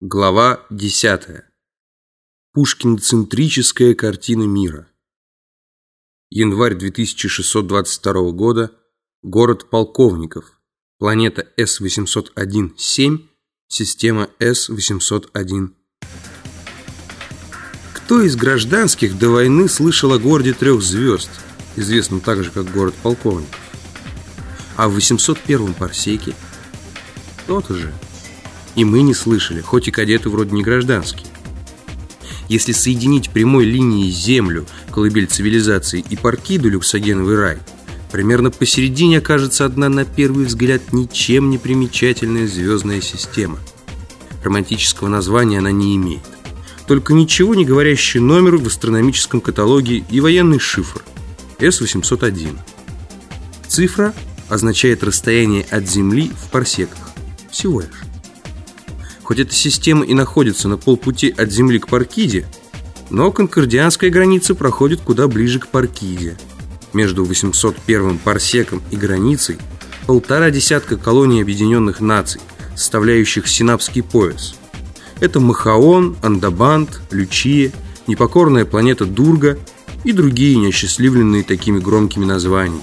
Глава 10. Пушкиноцентрическая картина мира. Январь 2622 года. Город Полковников. Планета С-801-7. Система С-801. Кто из гражданских до войны слышал о городе трех звезд, известном также как город Полковников? А в 801 парсеке? Тот же. И мы не слышали, хоть и кадеты вроде не гражданские. Если соединить прямой линией Землю, колыбель цивилизации, и Паркиду, люксогеновый рай, примерно посередине окажется одна на первый взгляд ничем не примечательная звездная система. Романтического названия она не имеет. Только ничего не говорящий номер в астрономическом каталоге и военный шифр С-801. Цифра означает расстояние от Земли в парсеках. Всего лишь. Хоть эта система и находится на полпути от Земли к Паркиде, но конкордианская граница проходит куда ближе к Паркиде. Между 801 парсеком и границей полтора десятка колоний Объединенных Наций, составляющих Синапский пояс. Это Махаон, Андабант, Лючия, непокорная планета Дурга и другие неосчастливленные такими громкими названиями.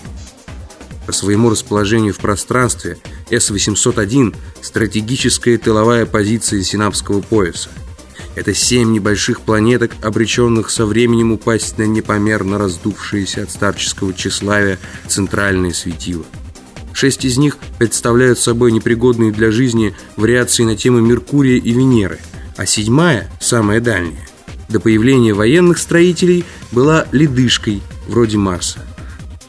По своему расположению в пространстве С-801 – стратегическая тыловая позиция Синапского пояса. Это семь небольших планеток, обреченных со временем упасть на непомерно раздувшееся от старческого тщеславия центральное светило. Шесть из них представляют собой непригодные для жизни вариации на темы Меркурия и Венеры, а седьмая, самая дальняя, до появления военных строителей была ледышкой, вроде Марса.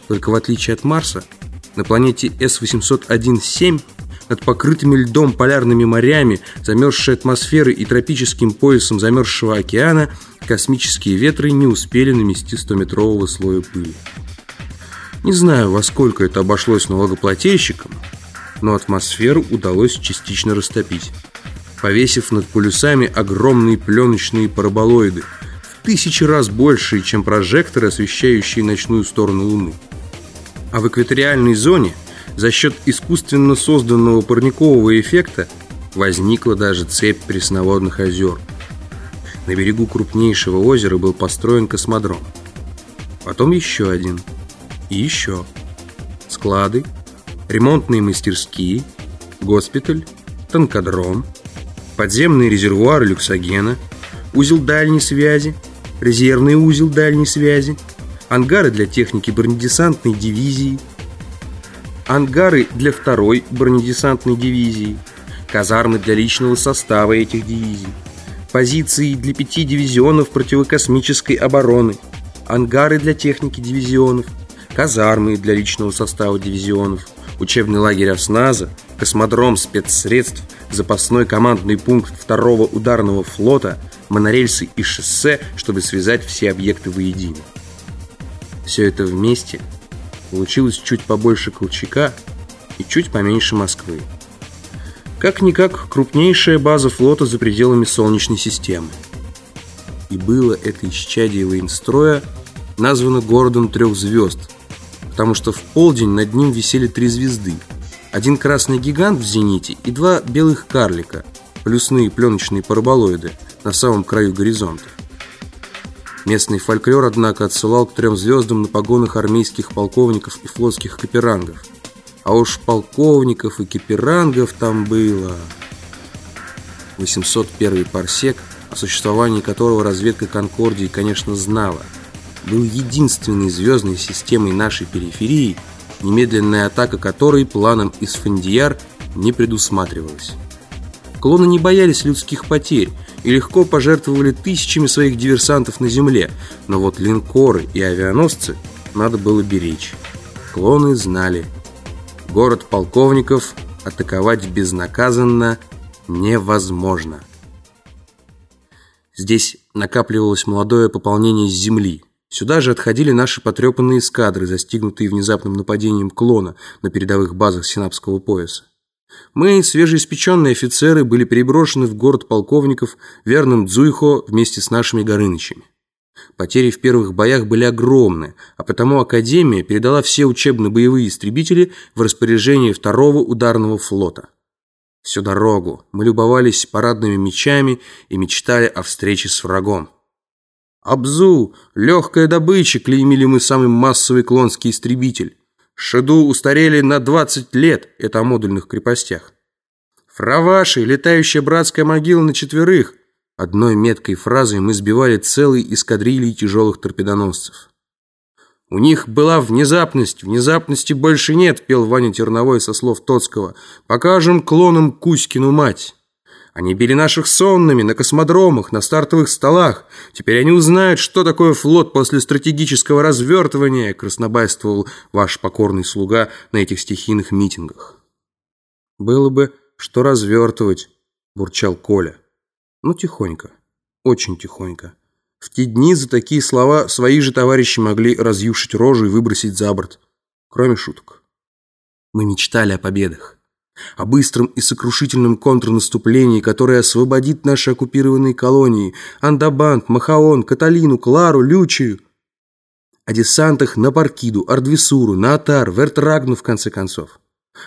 Только в отличие от Марса, на планете С-801-7 над покрытыми льдом полярными морями, замерзшей атмосферой и тропическим поясом замерзшего океана космические ветры не успели намести 100-метрового слоя пыли. Не знаю, во сколько это обошлось налогоплательщикам, но атмосферу удалось частично растопить, повесив над полюсами огромные пленочные параболоиды, в тысячи раз большие, чем прожекторы, освещающие ночную сторону Луны. А в экваториальной зоне за счет искусственно созданного парникового эффекта возникла даже цепь пресноводных озер. На берегу крупнейшего озера был построен космодром. Потом еще один. И еще. Склады, ремонтные мастерские, госпиталь, танкодром, подземный резервуар люксогена, узел дальней связи, резервный узел дальней связи, ангары для техники бронедесантной дивизии, ангары для второй бронедесантной дивизии, казармы для личного состава этих дивизий, позиции для пяти дивизионов противокосмической обороны, ангары для техники дивизионов, казармы для личного состава дивизионов, учебный лагерь осназа, космодром спецсредств, запасной командный пункт второго ударного флота, монорельсы и шоссе, чтобы связать все объекты воедино. Все это вместе получилось чуть побольше Колчака и чуть поменьше Москвы. Как-никак крупнейшая база флота за пределами Солнечной системы. И было это исчадие военстроя названо городом трех звезд, потому что в полдень над ним висели три звезды. Один красный гигант в зените и два белых карлика, плюсные пленочные параболоиды на самом краю горизонта. Местный фольклор, однако, отсылал к трем звездам на погонах армейских полковников и флотских каперангов. А уж полковников и каперангов там было... 801 парсек, о существовании которого разведка Конкордии, конечно, знала, был единственной звездной системой нашей периферии, немедленная атака которой планом из Фандияр не предусматривалась. Клоны не боялись людских потерь, и легко пожертвовали тысячами своих диверсантов на земле, но вот линкоры и авианосцы надо было беречь. Клоны знали, город полковников атаковать безнаказанно невозможно. Здесь накапливалось молодое пополнение земли. Сюда же отходили наши потрепанные эскадры, застигнутые внезапным нападением клона на передовых базах Синапского пояса. Мы, свежеиспеченные офицеры, были переброшены в город полковников верным Дзуйхо вместе с нашими Горынычами. Потери в первых боях были огромны, а потому Академия передала все учебно-боевые истребители в распоряжение второго ударного флота. Всю дорогу мы любовались парадными мечами и мечтали о встрече с врагом. Абзу, легкая добыча, клеймили мы самый массовый клонский истребитель. Шеду устарели на 20 лет, это о модульных крепостях. Фраваши, летающая братская могила на четверых. Одной меткой фразой мы сбивали целые эскадрильи тяжелых торпедоносцев. «У них была внезапность, внезапности больше нет», пел Ваня Терновой со слов Тоцкого. «Покажем клонам Кузькину мать». Они били наших сонными, на космодромах, на стартовых столах. Теперь они узнают, что такое флот после стратегического развертывания, краснобайствовал ваш покорный слуга на этих стихийных митингах. Было бы, что развертывать, бурчал Коля. Ну, тихонько, очень тихонько. В те дни за такие слова свои же товарищи могли разъюшить рожу и выбросить за борт. Кроме шуток. Мы мечтали о победах о быстром и сокрушительном контрнаступлении, которое освободит наши оккупированные колонии, Андабант, Махаон, Каталину, Клару, Лючию, о десантах на Паркиду, Ардвисуру, на Атар, Вертрагну, в конце концов,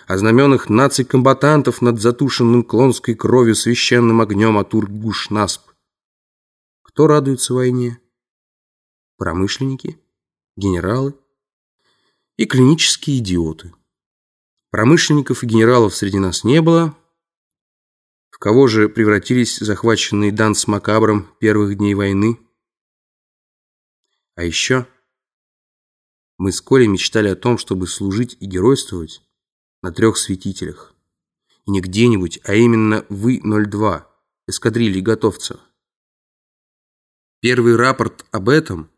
о знаменах наций-комбатантов над затушенным клонской кровью священным огнем Атур-Гуш-Насп. Кто радуется войне? Промышленники, генералы и клинические идиоты. Промышленников и генералов среди нас не было. В кого же превратились захваченные Дан с Макабром первых дней войны? А еще мы с Колей мечтали о том, чтобы служить и геройствовать на трех святителях. И не где-нибудь, а именно вы-02, эскадрильи готовцев. Первый рапорт об этом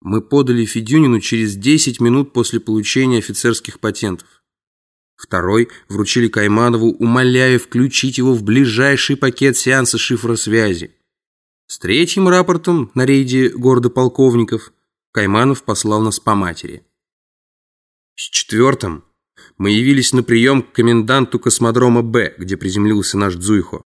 мы подали Федюнину через 10 минут после получения офицерских патентов. Второй вручили Кайманову, умоляя включить его в ближайший пакет сеанса шифросвязи. С третьим рапортом на рейде города полковников Кайманов послал нас по матери. С четвертым мы явились на прием к коменданту космодрома «Б», где приземлился наш Дзуйхо.